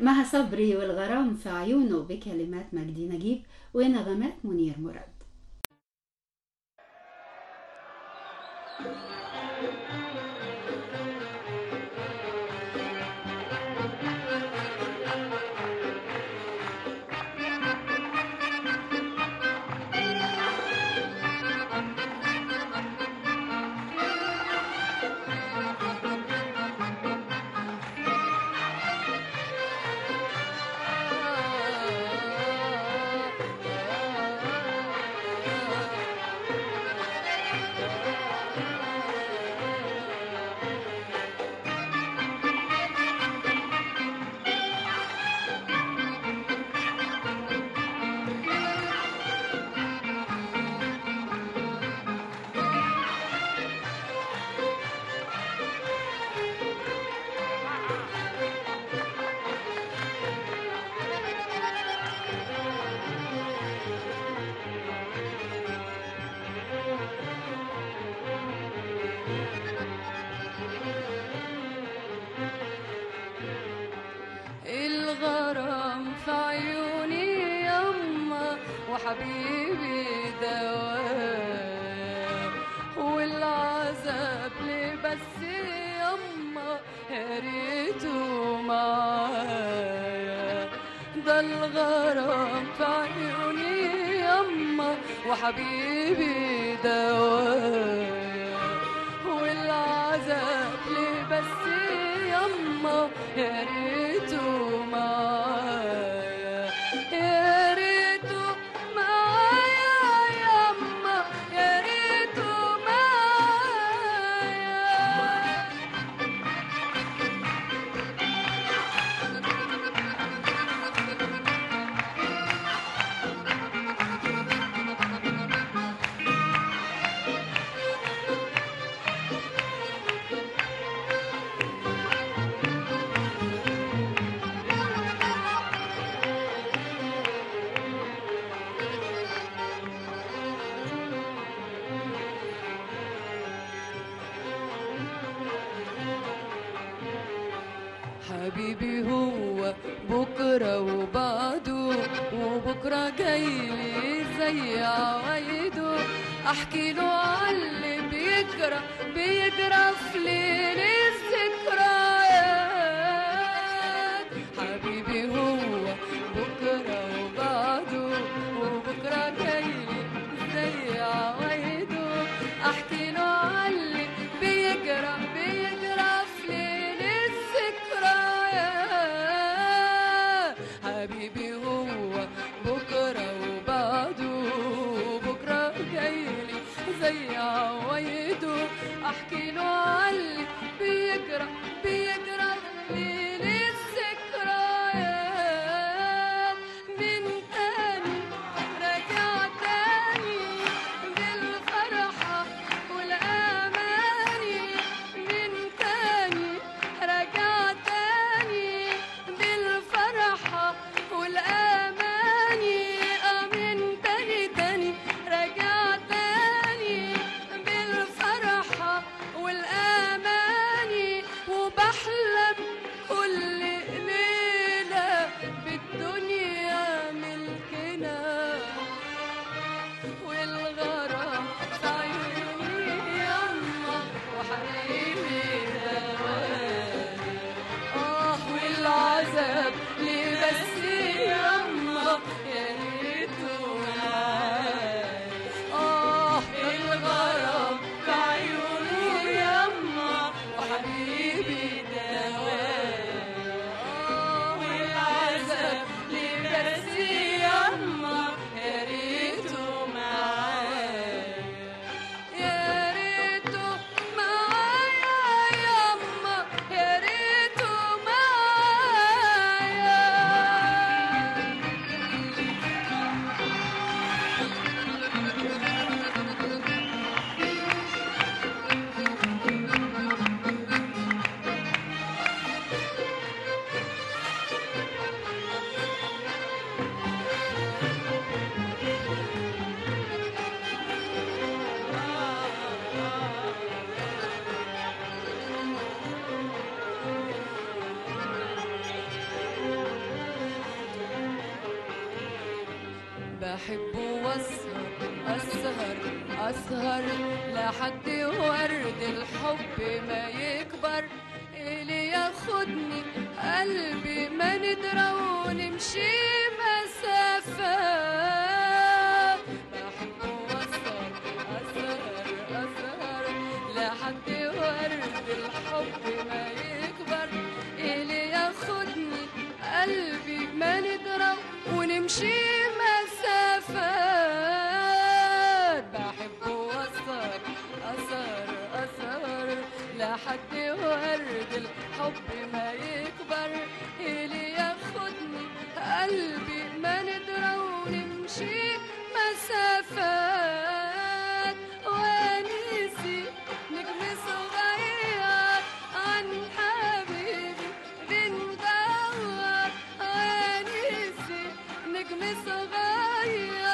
مها صبري والغرام في عيونه بكلمات مجدي نجيب ونغمات منير مراد. الغرام في عيوني يما وحبيبي دواء والعذاب ليه بس يما يا ريته معايا ده الغرام في عيوني يما وحبيبي دواء up. حبيبي هو بكرة وبعده وبكرة جايلي زي عوايده أحكي له عاللي بيجرى بيجرى في ليل ويدو أحكي له قلبي بيجرح بيجرح بحبه وأسهر أسهر أسهر لحد ورد الحب ما يكبر. اللي ياخدني قلبي ما ندرى ونمشي مسافات لحد ورد الحب ما غير